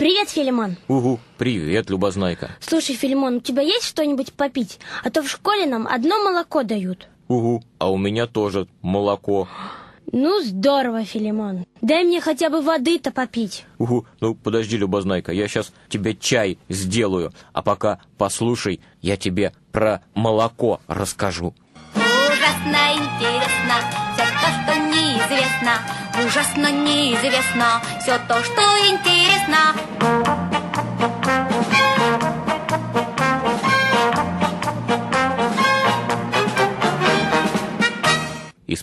Привет, Филимон. Угу, привет, Любознайка. Слушай, Филимон, у тебя есть что-нибудь попить? А то в школе нам одно молоко дают. Угу, а у меня тоже молоко. Ну, здорово, Филимон. Дай мне хотя бы воды-то попить. Угу, ну подожди, Любознайка, я сейчас тебе чай сделаю, а пока послушай, я тебе про молоко расскажу. Ужасно интересно все то, что неизвестно. Ужасно неизвестно все то, что интересно.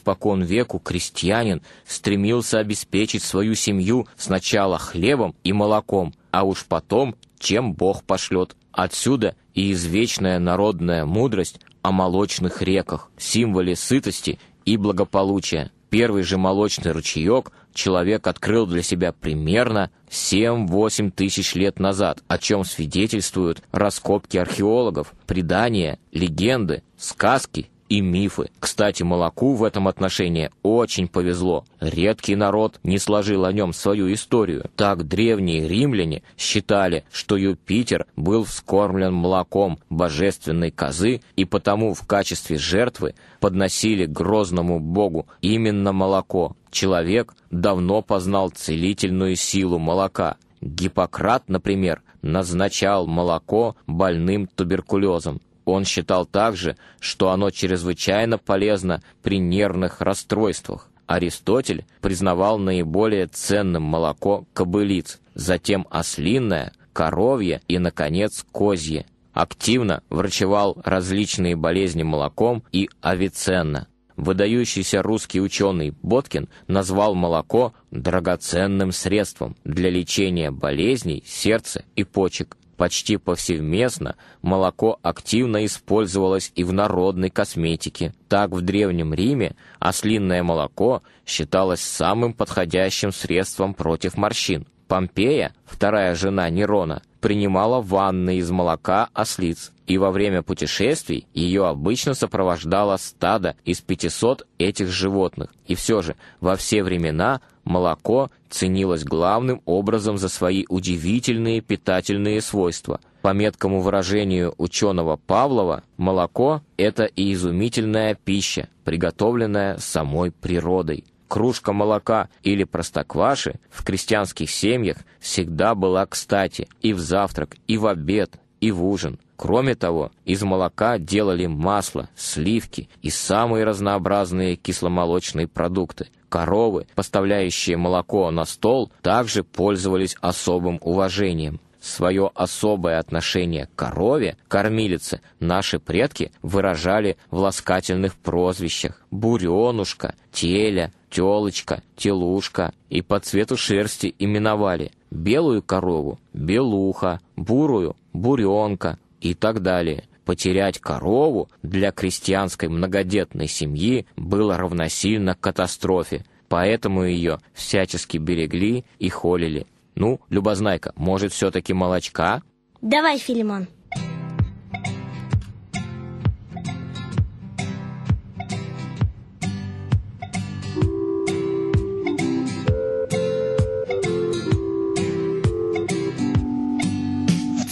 Испокон веку крестьянин стремился обеспечить свою семью сначала хлебом и молоком, а уж потом, чем Бог пошлет. Отсюда и извечная народная мудрость о молочных реках, символе сытости и благополучия. Первый же молочный ручеек человек открыл для себя примерно 7-8 тысяч лет назад, о чем свидетельствуют раскопки археологов, предания, легенды, сказки и мифы. Кстати, молоку в этом отношении очень повезло. Редкий народ не сложил о нем свою историю. Так древние римляне считали, что Юпитер был вскормлен молоком божественной козы, и потому в качестве жертвы подносили грозному богу именно молоко. Человек давно познал целительную силу молока. Гиппократ, например, назначал молоко больным туберкулезом. Он считал также, что оно чрезвычайно полезно при нервных расстройствах. Аристотель признавал наиболее ценным молоко кобылиц, затем ослинное, коровье и, наконец, козье. Активно врачевал различные болезни молоком и авиценна. Выдающийся русский ученый Боткин назвал молоко драгоценным средством для лечения болезней сердца и почек. Почти повсеместно молоко активно использовалось и в народной косметике. Так в Древнем Риме ослинное молоко считалось самым подходящим средством против морщин. Помпея, вторая жена Нерона, принимала ванны из молока ослиц, и во время путешествий ее обычно сопровождало стадо из 500 этих животных. И все же во все времена молоко ценилось главным образом за свои удивительные питательные свойства. По меткому выражению ученого Павлова, молоко – это и изумительная пища, приготовленная самой природой. Кружка молока или простокваши в крестьянских семьях всегда была кстати и в завтрак, и в обед, и в ужин. Кроме того, из молока делали масло, сливки и самые разнообразные кисломолочные продукты. Коровы, поставляющие молоко на стол, также пользовались особым уважением. Свое особое отношение к корове, кормилице, наши предки выражали в ласкательных прозвищах «буренушка», «теля», «телочка», «телушка» и по цвету шерсти именовали белую корову – белуха, бурую – буренка и так далее. Потерять корову для крестьянской многодетной семьи было равносильно катастрофе, поэтому ее всячески берегли и холили. Ну, Любознайка, может, все-таки молочка? Давай, Филимон.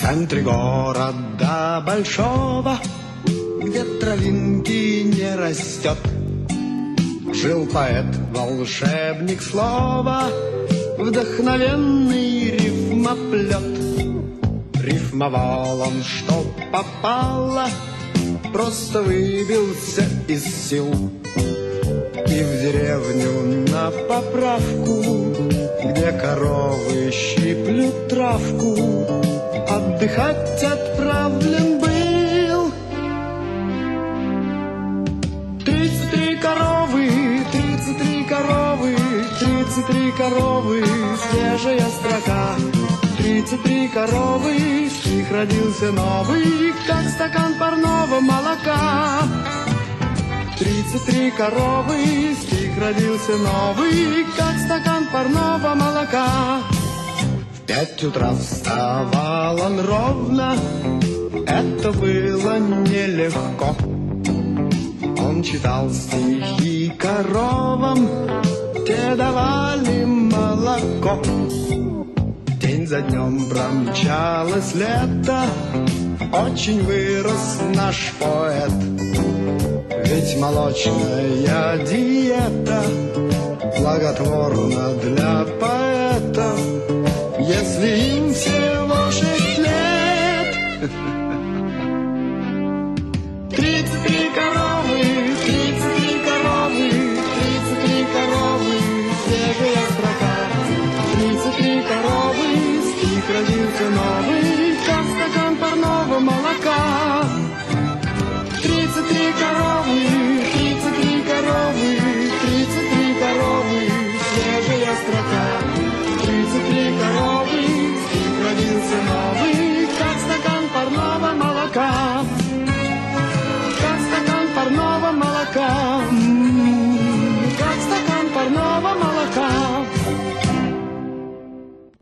Центре города большого, где травинки не растет, Жил поэт, волшебник слова, вдохновенный рифмоплет. Рифмовал он, что попало, просто выбился из сил. И в деревню на поправку, где коровы щиплют травку, отдыхать отправлен был. Тридцать три коровы, тридцать три коровы, тридцать три коровы, свежая строка. Тридцать три коровы, с родился новый, как стакан парного молока. Тридцать три коровы, с них родился новый, как стакан парного молока. Пять утра вставал он ровно, это было нелегко. Он читал стихи коровам, те давали молоко. День за днем промчалось лето, Очень вырос наш поэт. Ведь молочная диета Благотворна для поэтов, Если им всего шесть лет.